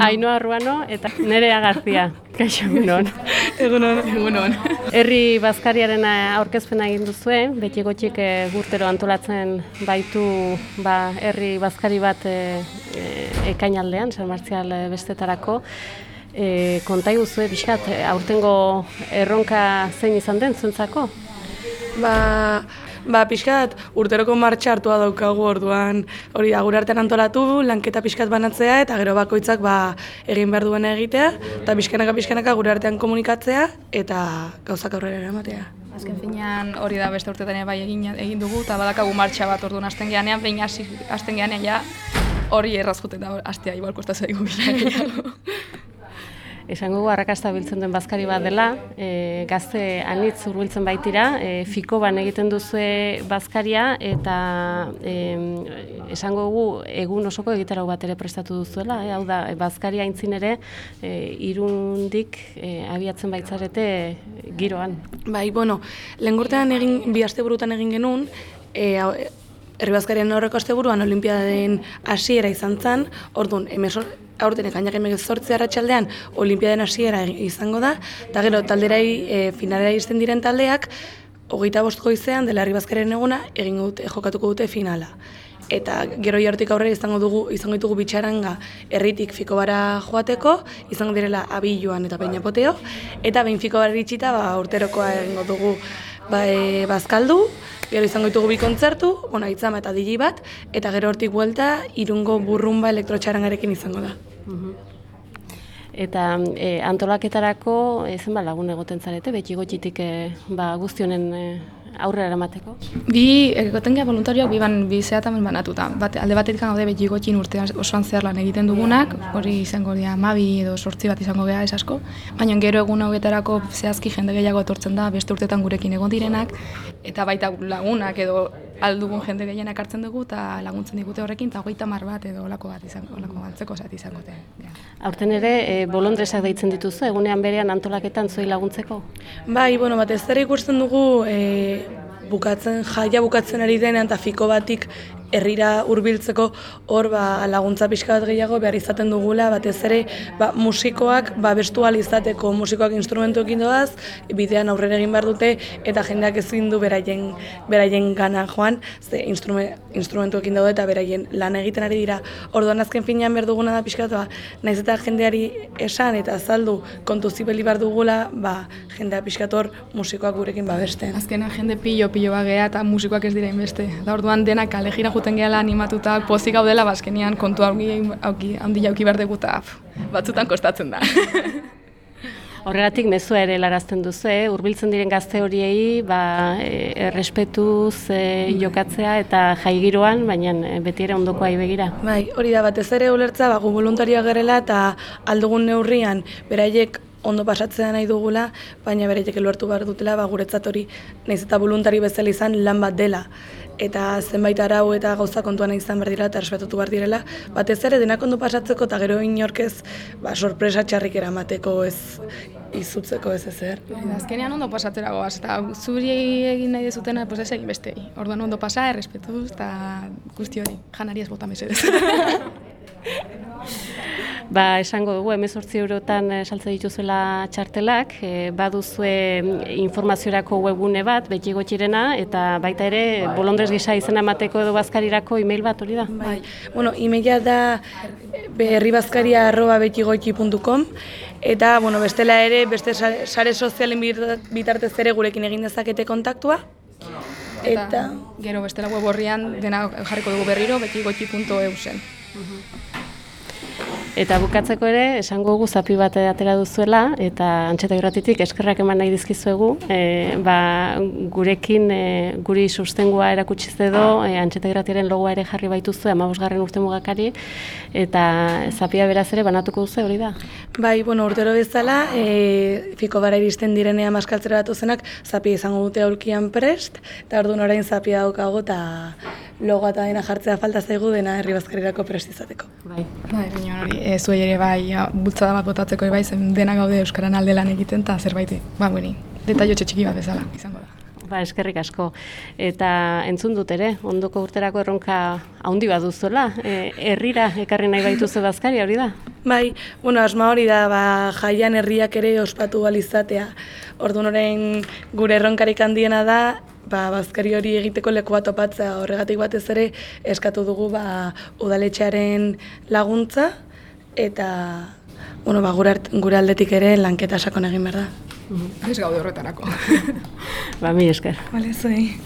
Ainoa Ruano eta Nerea Garzia. Kaixo, egunon. Egunon, egunon. Herri Bazkariaren aurkezpena egin duzue, beti gotxik e, gurtero antolatzen baitu ba, herri Bazkari bat e, e, ekainaldean, San Martzial bestetarako. E, kontai guzue, biskat, aurtengo erronka zein izan den, zuntzako? Ba, Ba, pixkat, urteroko martxa hartua daukagu orduan, hori da, gure artean antolatu, lanketa pixkat banatzea, eta gero bakoitzak ba, egin behar duena egitea, eta pixkanaka pixkanaka gure artean komunikatzea, eta gauzak aurrera eramatea. Azken finean hori da beste urtetan bai egin, egin dugu, eta badakagu martxa bat orduan azten geanean, behin azten geanean ja, hori errazkuten da, astea igual kostaz egigu esango gu arrakasta biltzen duen bazkari bat dela, e, gazte anitz urbiltzen baitira, e, fiko ban egiten duzue bazkaria eta e, esango gu egun osoko egitarau bat ere prestatu duzuela, e, hau da, bazkaria aintzin ere e, irundik e, abiatzen baitzarete giroan. Bai, bueno, lehen egin, bi aste burutan egin genuen, e, Erbazkarian horreko asteburuan olimpiaden hasiera izan zen, orduan, emesor, aurten ekainak emegez zortzi arratxaldean olimpiaden hasiera izango da, eta gero talderai e, finalera izten diren taldeak, hogeita bostko izan, dela Erbazkarian eguna, egin dute, jokatuko dute finala. Eta gero jartik aurrera izango dugu izango ditugu bitxaranga herritik fiko bara joateko, izango direla abiluan eta peina poteo, eta behin fiko bara itxita, ba, urterokoa egingo dugu ba, e, bazkaldu, Gero izango ditugu bi kontzertu, ona itzama eta digi bat, eta gero hortik buelta, irungo burrumba elektrotxarangarekin izango da. Mhm. Eta e, antolaketarako, e, zenba lagun egoten zarete, beti gotxitik e, ba, guztionen e, aurrera eramateko? Bi, egoten gara voluntarioak bi, ban, bi zehatamen banatuta. Bat, alde batetik gaude beti gotxin urtean osoan zer lan egiten dugunak, hori izango dira mabi edo sortzi bat izango gara esasko, baina gero egun hauetarako zehazki jende gehiago etortzen da, beste urtetan gurekin egon direnak, eta baita lagunak edo aldugun jende gehienak hartzen dugu eta laguntzen digute horrekin eta hogeita mar bat edo olako bat izango, olako antzeko zati izango te. Aurten ere, e, bolondresak deitzen dituzu, egunean berean antolaketan zoi laguntzeko? Bai, bueno, bat ez ikusten dugu e, bukatzen, jaia bukatzen ari denean eta fiko batik herrira hurbiltzeko hor ba, laguntza pixka bat gehiago behar izaten dugula, batez ere ba, musikoak ba, bestual izateko musikoak instrumentu ekin doaz, bidean aurrera egin behar dute, eta jendeak ezin du beraien, beraien gana joan, ze instrumentu ekin daude eta beraien lan egiten ari dira. Orduan azken finean behar duguna da pixka ba, naiz eta jendeari esan eta azaldu kontu zibeli behar dugula, ba, jendea pixkator musikoak gurekin babesten. Azkenan jende pilo pilo bagea eta musikoak ez dira inbeste. Da orduan denak kalejira juten gehala animatuta, pozik gaudela bazkenian kontu hauki, hauki, handi jauki behar dugu eta batzutan kostatzen da. Horregatik mezu ere larazten duzu, eh? urbiltzen diren gazte horiei ba, errespetuz e, jokatzea eta jaigiroan, baina e, beti ere ondoko ahi begira. Bai, hori da, batez ere ulertza, ba, gu voluntarioa gerela eta aldugun neurrian, beraiek ondo pasatzea nahi dugula, baina beraiek eluartu behar dutela, ba, guretzat hori, nahiz eta voluntari bezala izan lan bat dela. Eta zenbait arau eta gauza kontuan izan behar dira eta respetatu behar direla, batez ere denak ondo pasatzeko eta gero inorkez ba, sorpresa txarrik eramateko ez izutzeko ez ezer. Azkenean ondo pasatzera goaz, eta zuri egin nahi dezutena, pues ez egin beste. Orduan ondo pasa, errespetuz, eta guzti hori, janari ez bota mesedez. Ba, esango dugu, emezortzi eurotan eh, saltze dituzuela txartelak, e, baduzue mm, informaziorako webune bat, beti gotxirena, eta baita ere, bolondrez gisa izena emateko edo bazkarirako e-mail bat hori da? Bai, bueno, e-maila da berribazkaria arroba eta, bueno, bestela ere, beste sare sozialen bitartez ere gurekin egin dezakete kontaktua, Eta, gero bestela web horrian dena jarriko dugu berriro betigoti.eusen. Eta bukatzeko ere, esango gu zapi bat atera duzuela, eta antxeta gratitik eskerrak eman nahi dizkizuegu, e, ba, gurekin e, guri sustengua erakutsi edo, e, antxeta gratiaren logoa ere jarri baituzu, amabosgarren urte mugakari, eta zapia beraz ere banatuko duzu hori da? Bai, bueno, urtero bezala, e, fiko bara iristen direnean maskaltzera bat uzenak, zapia izango dute aurkian prest, eta orduan orain zapia daukago, eta logoa eta dena jartzea falta zaigu dena herri bazkarirako prestizateko. Bai, bai, baina hori, e, zuei ere bai, bultzada bat botatzeko ere bai, zen dena gaude Euskaran alde lan egiten, eta zerbait, ba, buni, detaio txiki bat bezala, izango da. Ba, eskerrik asko. Eta entzun dut ere, ondoko urterako erronka handi bat duzuela, e, herrira ekarri nahi baituzu bazkari hori da? Bai, bueno, asma hori da, ba, jaian herriak ere ospatu alizatea. Orduan orain gure erronkarik handiena da, ba, bazkari hori egiteko leku bat topatzea horregatik batez ere eskatu dugu ba, udaletxearen laguntza eta bueno, ba, gure, gure aldetik ere lanketa sakon egin behar da. Ez gaude horretarako. ba, mi esker. Vale, zuei.